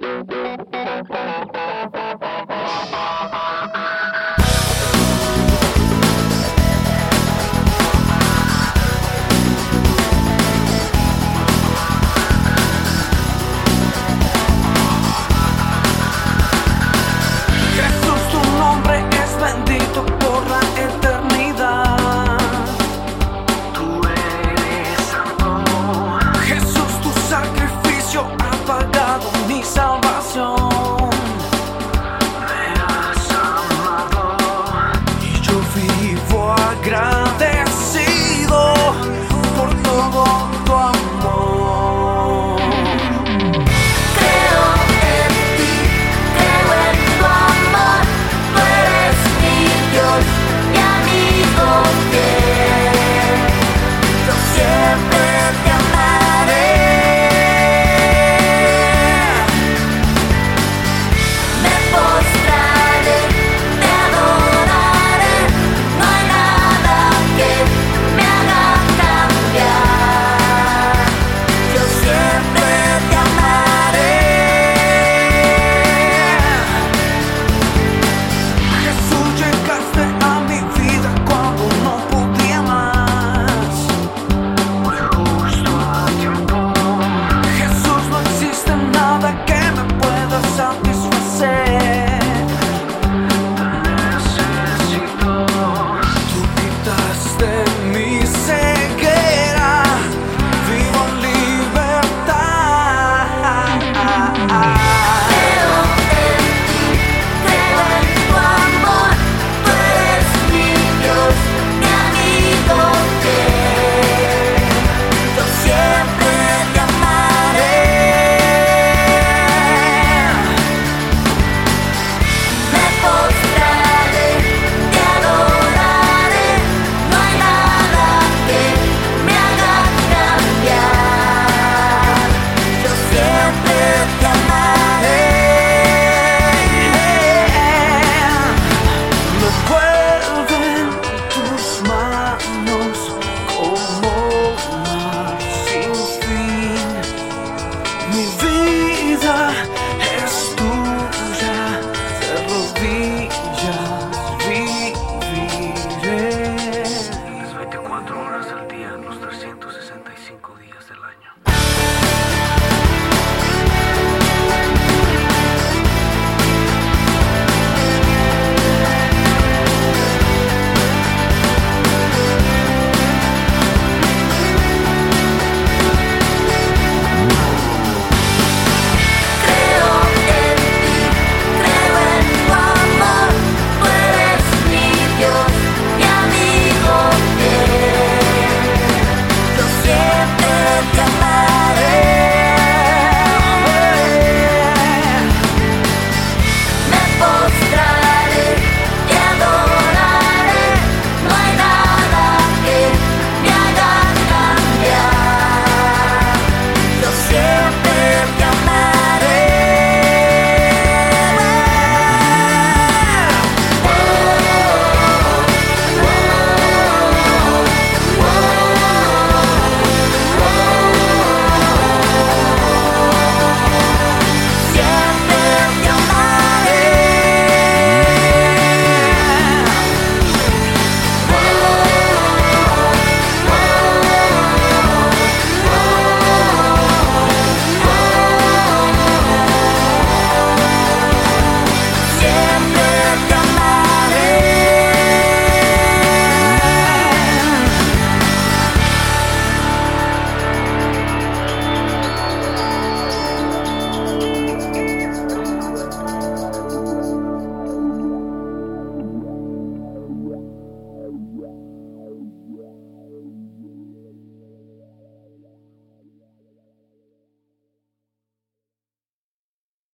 Mi vida 5